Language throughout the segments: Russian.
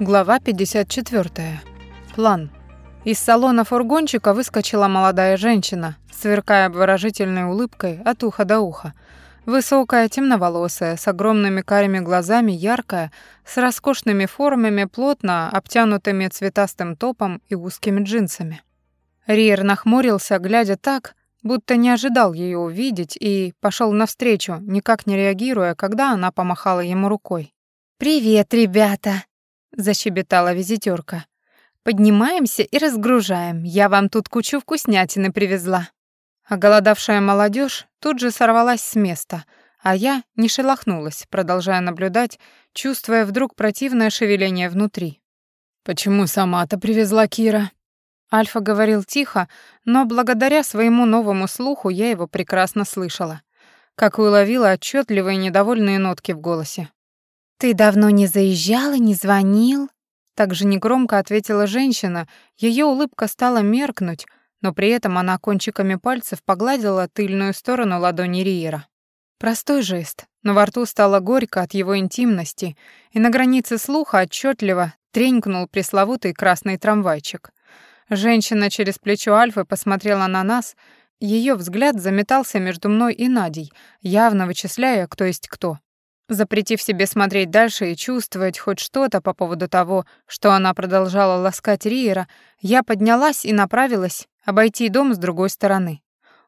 Глава 54. План. Из салона фургончика выскочила молодая женщина, сверкая обворожительной улыбкой от уха до уха. Высокая, темноволосая, с огромными карими глазами, яркая, с роскошными формами, плотно обтянутыми цветастым топом и узкими джинсами. Риер нахмурился, глядя так, будто не ожидал ее увидеть, и пошел навстречу, никак не реагируя, когда она помахала ему рукой. «Привет, ребята!» Защебетала визитёрка. Поднимаемся и разгружаем. Я вам тут кучу вкуснятины привезла. А голодавшая молодежь тут же сорвалась с места, а я не шелохнулась, продолжая наблюдать, чувствуя вдруг противное шевеление внутри. Почему сама-то привезла Кира? Альфа говорил тихо, но благодаря своему новому слуху я его прекрасно слышала. Как и уловила отчетливые недовольные нотки в голосе. «Ты давно не заезжал и не звонил?» Также негромко ответила женщина, ее улыбка стала меркнуть, но при этом она кончиками пальцев погладила тыльную сторону ладони Риера. Простой жест, но во рту стало горько от его интимности, и на границе слуха отчетливо тренькнул пресловутый красный трамвайчик. Женщина через плечо Альфы посмотрела на нас, ее взгляд заметался между мной и Надей, явно вычисляя, кто есть кто. Запретив себе смотреть дальше и чувствовать хоть что-то по поводу того, что она продолжала ласкать Риера, я поднялась и направилась обойти дом с другой стороны.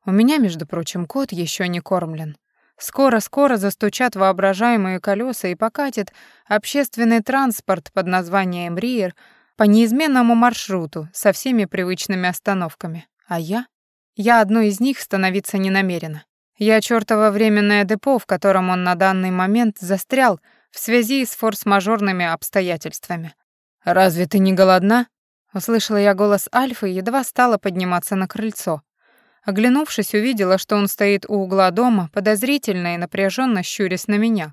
У меня, между прочим, кот еще не кормлен. Скоро-скоро застучат воображаемые колеса и покатит общественный транспорт под названием Риер по неизменному маршруту со всеми привычными остановками. А я? Я одной из них становиться не намерена. Я чёртово временное депо, в котором он на данный момент застрял в связи с форс-мажорными обстоятельствами. «Разве ты не голодна?» Услышала я голос Альфы и едва стала подниматься на крыльцо. Оглянувшись, увидела, что он стоит у угла дома, подозрительно и напряженно щурясь на меня,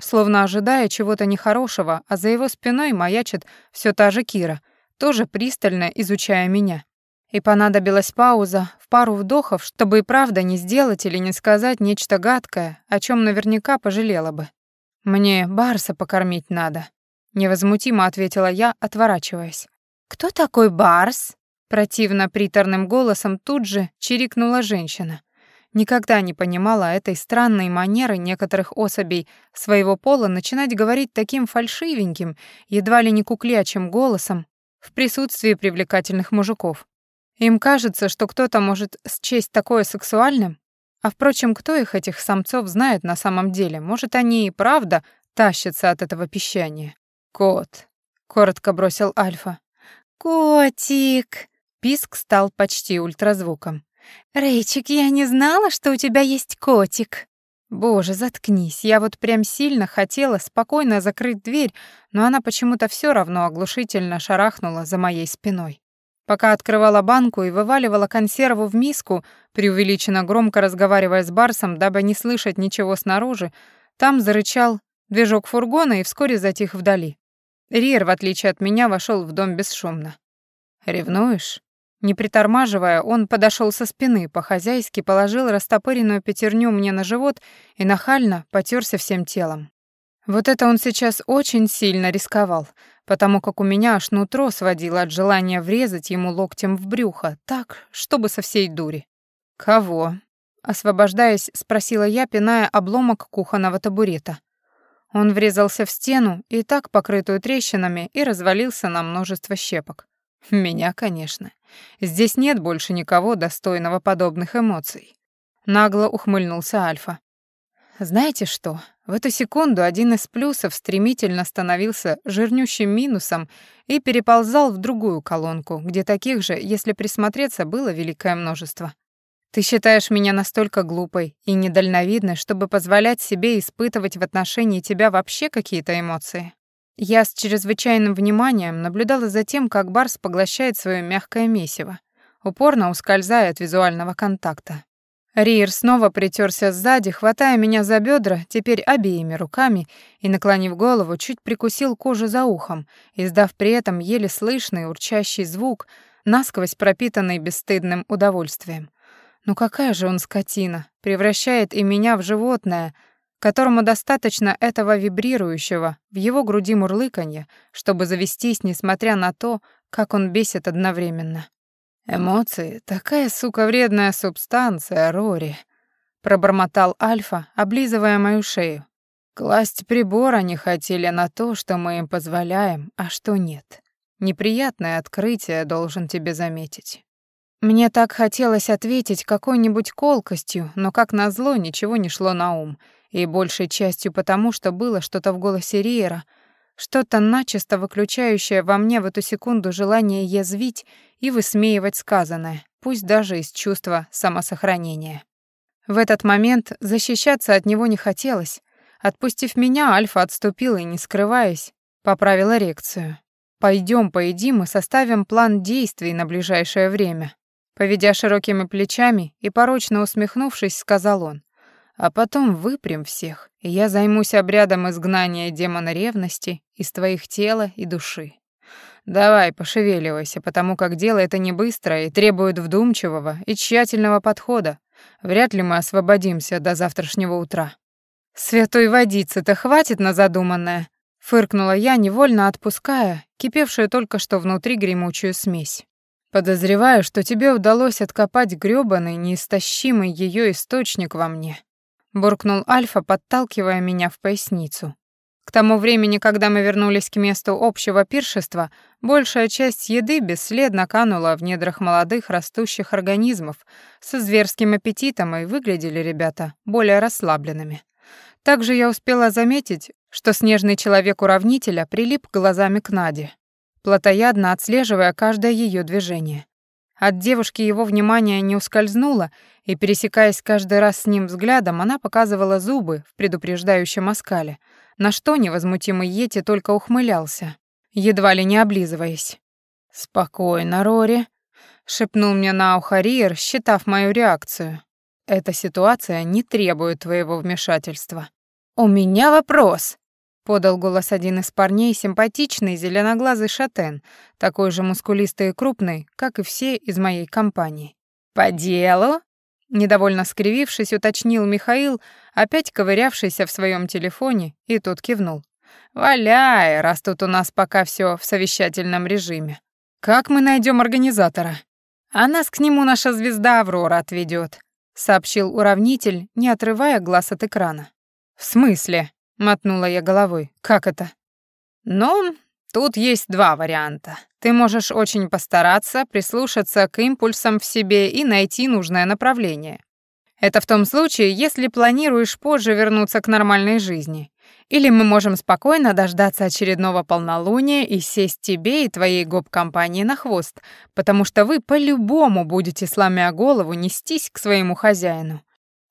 словно ожидая чего-то нехорошего, а за его спиной маячит всё та же Кира, тоже пристально изучая меня. И понадобилась пауза в пару вдохов, чтобы и правда не сделать или не сказать нечто гадкое, о чем наверняка пожалела бы. «Мне Барса покормить надо», — невозмутимо ответила я, отворачиваясь. «Кто такой Барс?» Противно приторным голосом тут же чирикнула женщина. Никогда не понимала этой странной манеры некоторых особей своего пола начинать говорить таким фальшивеньким, едва ли не куклячим голосом в присутствии привлекательных мужиков. Им кажется, что кто-то может счесть такое сексуальным, а впрочем, кто их, этих самцов, знает на самом деле? Может, они и правда тащатся от этого пищания? «Кот», — коротко бросил Альфа. «Котик!» — писк стал почти ультразвуком. «Рейчик, я не знала, что у тебя есть котик». Боже, заткнись. Я вот прям сильно хотела спокойно закрыть дверь, но она почему-то все равно оглушительно шарахнула за моей спиной. Пока открывала банку и вываливала консерву в миску, преувеличенно громко разговаривая с Барсом, дабы не слышать ничего снаружи, там зарычал движок фургона и вскоре затих вдали. Риер, в отличие от меня, вошел в дом бесшумно. «Ревнуешь?» Не притормаживая, он подошел со спины, по-хозяйски положил растопыренную пятерню мне на живот и нахально потерся всем телом. Вот это он сейчас очень сильно рисковал, потому как у меня аж нутро сводило от желания врезать ему локтем в брюхо, так, чтобы со всей дури. «Кого?» — освобождаясь, спросила я, пиная обломок кухонного табурета. Он врезался в стену, и так покрытую трещинами, и развалился на множество щепок. Меня, конечно. Здесь нет больше никого достойного подобных эмоций. Нагло ухмыльнулся Альфа. Знаете что? В эту секунду один из плюсов стремительно становился жирнющим минусом и переползал в другую колонку, где таких же, если присмотреться, было великое множество. Ты считаешь меня настолько глупой и недальновидной, чтобы позволять себе испытывать в отношении тебя вообще какие-то эмоции? Я с чрезвычайным вниманием наблюдала за тем, как Барс поглощает свое мягкое месиво, упорно ускользая от визуального контакта. Риер снова притерся сзади, хватая меня за бедра, теперь обеими руками, и, наклонив голову, чуть прикусил кожу за ухом, издав при этом еле слышный урчащий звук, насквозь пропитанный бесстыдным удовольствием. Ну какая же он скотина, превращает и меня в животное, которому достаточно этого вибрирующего в его груди мурлыканья, чтобы завестись, несмотря на то, как он бесит одновременно. «Эмоции — такая, сука, вредная субстанция, Рори», — пробормотал Альфа, облизывая мою шею. «Класть прибор они хотели на то, что мы им позволяем, а что нет. Неприятное открытие, должен тебе заметить». Мне так хотелось ответить какой-нибудь колкостью, но, как назло, ничего не шло на ум — и большей частью потому, что было что-то в голосе Риера, что-то начисто выключающее во мне в эту секунду желание язвить и высмеивать сказанное, пусть даже из чувства самосохранения. В этот момент защищаться от него не хотелось. Отпустив меня, Альфа отступила и, не скрываясь, поправила эрекцию. Пойдем, поедим и составим план действий на ближайшее время». Поведя широкими плечами и порочно усмехнувшись, сказал он а потом выпрям всех, и я займусь обрядом изгнания демона ревности из твоих тела и души. Давай, пошевеливайся, потому как дело это не быстрое и требует вдумчивого и тщательного подхода. Вряд ли мы освободимся до завтрашнего утра. Святой водицы-то хватит на задуманное, фыркнула я, невольно отпуская кипевшую только что внутри гремучую смесь. Подозреваю, что тебе удалось откопать грёбаный, неистощимый ее источник во мне буркнул Альфа, подталкивая меня в поясницу. К тому времени, когда мы вернулись к месту общего пиршества, большая часть еды бесследно канула в недрах молодых растущих организмов со зверским аппетитом, и выглядели ребята более расслабленными. Также я успела заметить, что снежный человек-уравнителя прилип глазами к Наде, плотоядно отслеживая каждое ее движение. От девушки его внимание не ускользнуло, и, пересекаясь каждый раз с ним взглядом, она показывала зубы в предупреждающем оскале, на что невозмутимый Йети только ухмылялся, едва ли не облизываясь. «Спокойно, Рори», — шепнул мне на ухо Риер, считав мою реакцию. «Эта ситуация не требует твоего вмешательства». «У меня вопрос», подал голос один из парней, симпатичный, зеленоглазый шатен, такой же мускулистый и крупный, как и все из моей компании. «По делу?» Недовольно скривившись, уточнил Михаил, опять ковырявшийся в своем телефоне, и тот кивнул. «Валяй, раз тут у нас пока все в совещательном режиме. Как мы найдем организатора?» «А нас к нему наша звезда Аврора отведет», — сообщил уравнитель, не отрывая глаз от экрана. «В смысле?» Мотнула я головой. Как это? Ну, тут есть два варианта. Ты можешь очень постараться, прислушаться к импульсам в себе и найти нужное направление. Это в том случае, если планируешь позже вернуться к нормальной жизни. Или мы можем спокойно дождаться очередного полнолуния и сесть тебе и твоей гоп-компании на хвост, потому что вы по-любому будете, сломя голову, нестись к своему хозяину.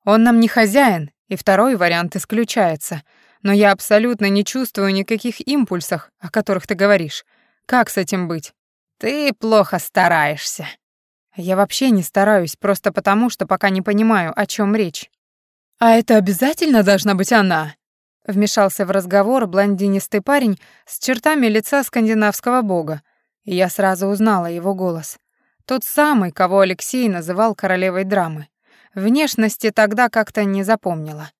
Он нам не хозяин, и второй вариант исключается — но я абсолютно не чувствую никаких импульсов, о которых ты говоришь. Как с этим быть? Ты плохо стараешься. Я вообще не стараюсь, просто потому, что пока не понимаю, о чем речь. А это обязательно должна быть она? Вмешался в разговор блондинистый парень с чертами лица скандинавского бога, и я сразу узнала его голос. Тот самый, кого Алексей называл королевой драмы. Внешности тогда как-то не запомнила.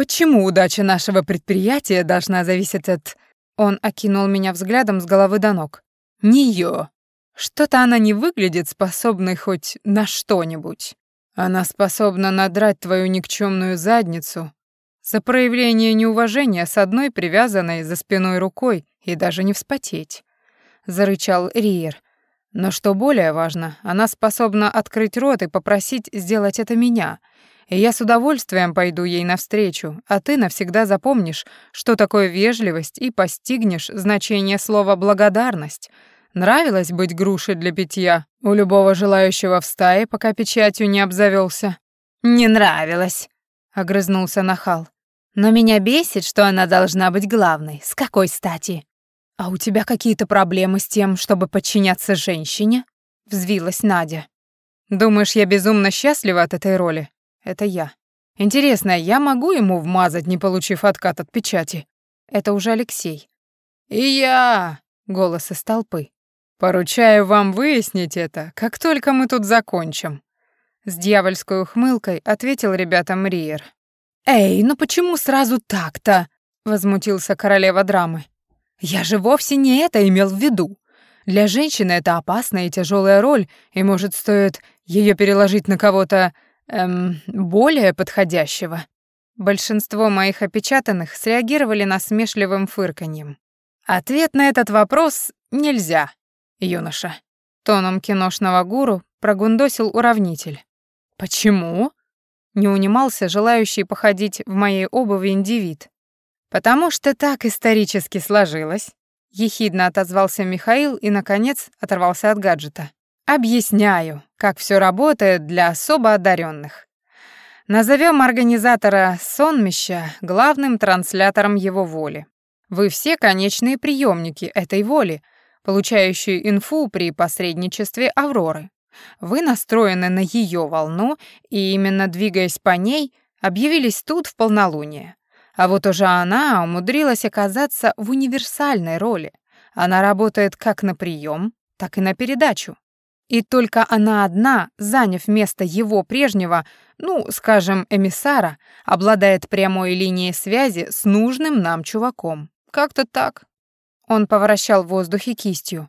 Почему удача нашего предприятия должна зависеть от... Он окинул меня взглядом с головы до ног. Неё. Что-то она не выглядит способной хоть на что-нибудь. Она способна надрать твою никчемную задницу за проявление неуважения с одной привязанной за спиной рукой и даже не вспотеть. Зарычал Риер. Но что более важно, она способна открыть рот и попросить сделать это меня — и я с удовольствием пойду ей навстречу, а ты навсегда запомнишь, что такое вежливость и постигнешь значение слова «благодарность». Нравилось быть грушей для питья у любого желающего в стае, пока печатью не обзавелся. «Не нравилось», — огрызнулся нахал. «Но меня бесит, что она должна быть главной. С какой стати?» «А у тебя какие-то проблемы с тем, чтобы подчиняться женщине?» — взвилась Надя. «Думаешь, я безумно счастлива от этой роли? Это я. Интересно, я могу ему вмазать, не получив откат от печати? Это уже Алексей. И я, голос из толпы. Поручаю вам выяснить это, как только мы тут закончим. С дьявольской ухмылкой ответил ребятам Риер. «Эй, ну почему сразу так-то?» — возмутился королева драмы. «Я же вовсе не это имел в виду. Для женщины это опасная и тяжелая роль, и, может, стоит ее переложить на кого-то, эм, более подходящего». Большинство моих опечатанных среагировали насмешливым фырканьем. Ответ на этот вопрос нельзя, юноша. Тоном киношного гуру прогундосил уравнитель. Почему? Не унимался желающий походить в моей обуви индивид. Потому что так исторически сложилось. Ехидно отозвался Михаил и, наконец, оторвался от гаджета. Объясняю, как все работает для особо одаренных. Назовем организатора сонмища главным транслятором его воли. Вы все конечные приемники этой воли, получающие инфу при посредничестве Авроры. Вы настроены на ее волну, и именно двигаясь по ней, объявились тут в полнолуние. А вот уже она умудрилась оказаться в универсальной роли. Она работает как на прием, так и на передачу. И только она одна, заняв место его прежнего, ну, скажем, эмиссара, обладает прямой линией связи с нужным нам чуваком. Как-то так. Он поворачивал в воздухе кистью.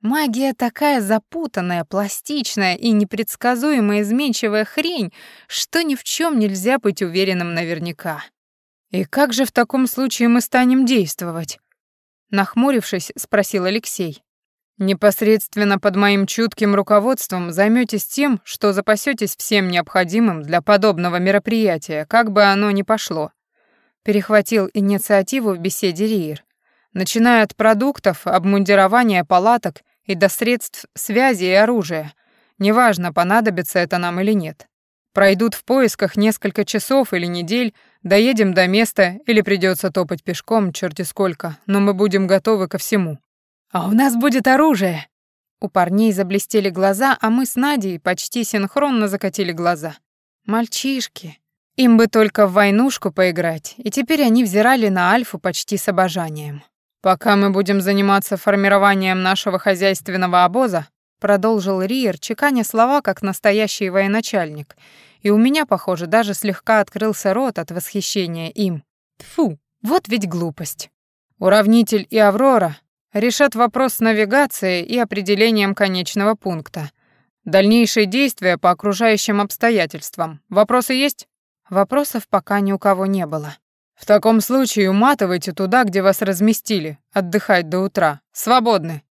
Магия такая запутанная, пластичная и непредсказуемая изменчивая хрень, что ни в чем нельзя быть уверенным наверняка. И как же в таком случае мы станем действовать? Нахмурившись, спросил Алексей. Непосредственно под моим чутким руководством займётесь тем, что запасётесь всем необходимым для подобного мероприятия, как бы оно ни пошло. Перехватил инициативу в беседе Риер. Начиная от продуктов, обмундирования палаток и до средств связи и оружия. Неважно, понадобится это нам или нет. Пройдут в поисках несколько часов или недель, доедем до места или придётся топать пешком, черти сколько, но мы будем готовы ко всему. «А у нас будет оружие!» У парней заблестели глаза, а мы с Надей почти синхронно закатили глаза. Мальчишки. Им бы только в войнушку поиграть, и теперь они взирали на Альфу почти с обожанием. «Пока мы будем заниматься формированием нашего хозяйственного обоза», продолжил Риер, чеканя слова, как настоящий военачальник, и у меня, похоже, даже слегка открылся рот от восхищения им. Фу, вот ведь глупость. Уравнитель и Аврора решат вопрос с навигацией и определением конечного пункта. Дальнейшие действия по окружающим обстоятельствам. Вопросы есть? Вопросов пока ни у кого не было. В таком случае уматывайте туда, где вас разместили, отдыхать до утра. Свободны.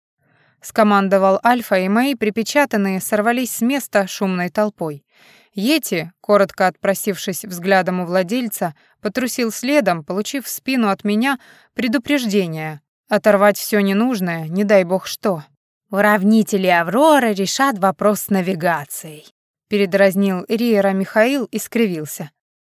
Скомандовал Альфа, и мои припечатанные сорвались с места шумной толпой. Йети, коротко отпросившись взглядом у владельца, потрусил следом, получив в спину от меня предупреждение Оторвать все ненужное, не дай бог что. Уравнители Аврора решат вопрос с навигацией. Передразнил Риера Михаил и скривился.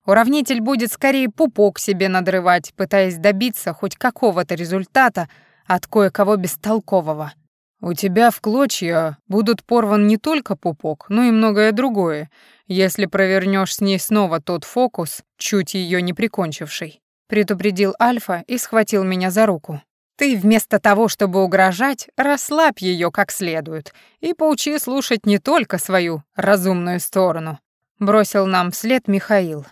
Уравнитель будет скорее пупок себе надрывать, пытаясь добиться хоть какого-то результата от кое-кого бестолкового. У тебя в клочья будут порван не только пупок, но и многое другое, если провернешь с ней снова тот фокус, чуть ее не прикончивший. Предупредил Альфа и схватил меня за руку. Ты вместо того, чтобы угрожать, расслабь ее как следует и поучи слушать не только свою разумную сторону, бросил нам вслед Михаил.